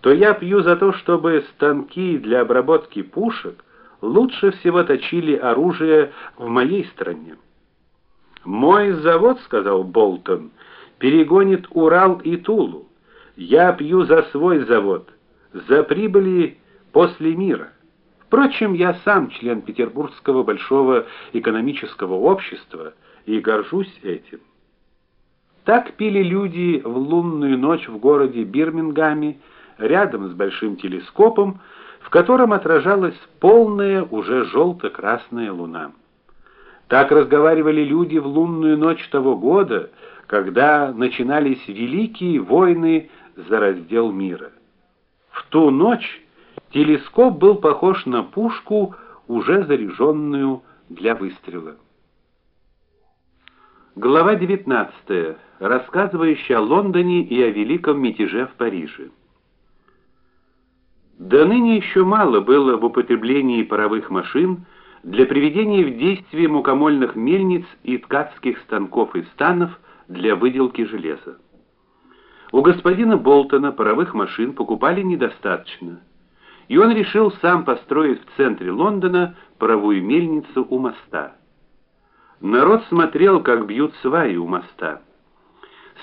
то я пью за то, чтобы станки для обработки пушек лучше всего точили оружие в моей стране. Мой завод, сказал Болтон, перегонит Урал и Тулу. Я пью за свой завод, за прибыли после мира. Впрочем, я сам член Петербургского большого экономического общества и горжусь этим. Так пили люди в лунную ночь в городе Бирмингаме, рядом с большим телескопом, в котором отражалась полная уже желто красная луна. Так разговаривали люди в лунную ночь того года, когда начинались великие войны за раздел мира. В ту ночь телескоп был похож на пушку, уже заряженную для выстрела. Глава 19, рассказывающая о Лондоне и о великом мятеже в Париже. До ныне еще мало было в употреблении паровых машин для приведения в действие мукомольных мельниц и ткацких станков и станов для выделки железа. У господина Болтона паровых машин покупали недостаточно, и он решил сам построить в центре Лондона паровую мельницу у моста. Народ смотрел, как бьют сваи у моста.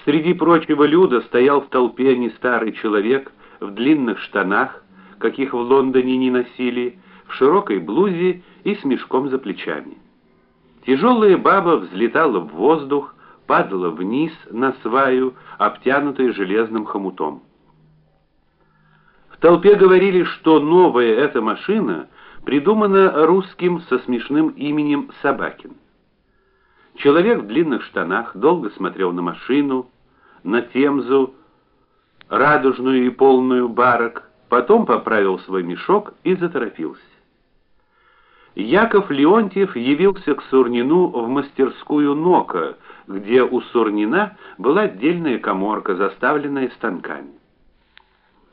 Среди прочего люда стоял в толпе не старый человек в длинных штанах, каких в Лондоне не носили, в широкой блузе и с мешком за плечами. Тяжелая баба взлетала в воздух, падала вниз на сваю, обтянутую железным хомутом. В толпе говорили, что новая эта машина придумана русским со смешным именем Собакин. Человек в длинных штанах долго смотрел на машину, на Темзу, радужную и полную барок, Потом поправил свой мешок и заторопился. Яков Леонтьев явился к Сурнину в мастерскую Нока, где у Сурнина была отдельная каморка, заставленная станками.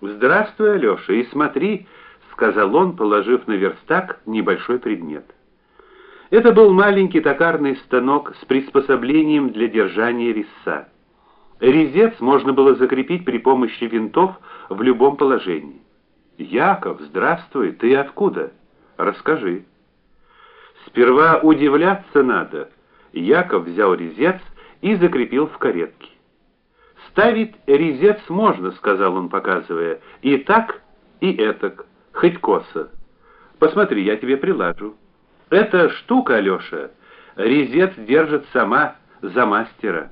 "Здравствуй, Алёша, и смотри", сказал он, положив на верстак небольшой предмет. Это был маленький токарный станок с приспособлением для держания резца. Резец можно было закрепить при помощи винтов в любом положении. Яков, здравствуй, ты откуда? Расскажи. Сперва удивляться надо. Яков взял резец и закрепил в каретке. Ставить резец можно, сказал он, показывая, и так, и этак, хоть косо. Посмотри, я тебе прилажу. Эта штука, Алёша, резец держит сама за мастера.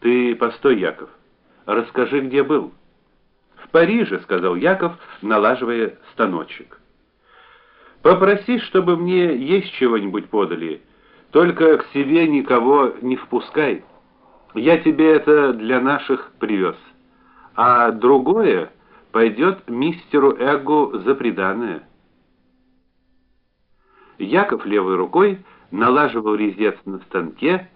Ты постой, Яков. Расскажи, где был. В Париже, сказал Яков, налаживая станочек. Попроси, чтобы мне есть чего-нибудь подали. Только к себе никого не впускай. Я тебе это для наших привез. А другое пойдет мистеру Эгу за приданое. Яков левой рукой налаживал резец на станке,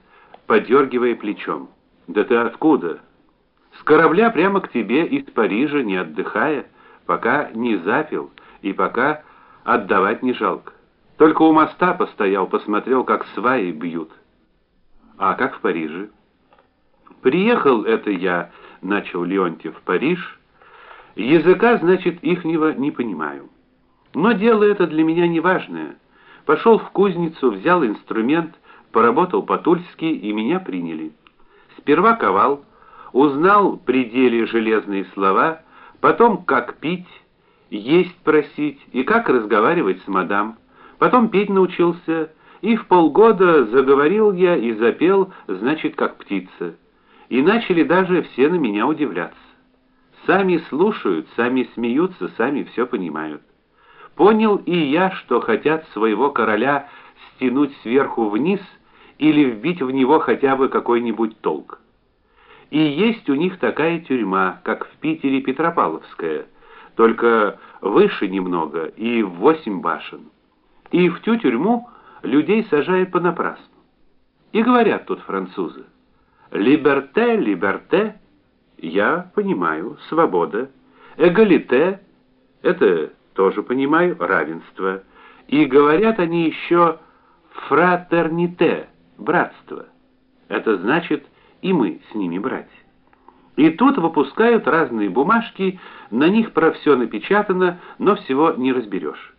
подергивая плечом. "Да ты откуда?" С корабля прямо к тебе из Парижа, не отдыхая, пока не запил и пока отдавать не жалко. Только у моста постоял, посмотрел, как сваи бьют. А как в Париже? Приехал это я, начал Леонтьев, в Париж. Языка, значит, ихнего не понимаю. Но дело это для меня не важное. Пошел в кузницу, взял инструмент, поработал по-тульски, и меня приняли. Сперва ковал, узнал при деле железные слова, потом как пить, есть просить и как разговаривать с мадам. Потом петь научился, и в полгода заговорил я и запел, значит, как птица. И начали даже все на меня удивляться. Сами слушают, сами смеются, сами все понимают. Понял и я, что хотят своего короля стянуть сверху вниз или вбить в него хотя бы какой-нибудь толк. И есть у них такая тюрьма, как в Питере Петропавловская, только выше немного и в восемь башен. И в ту тюрьму людей сажают понапрасну. И говорят тут французы: "Либерте, либерте" я понимаю, свобода. Эгалите это тоже понимаю, равенство. И говорят они еще фратерните, братство. Это значит и мы с ними братья. И тут выпускают разные бумажки, на них про все напечатано, но всего не разберешь.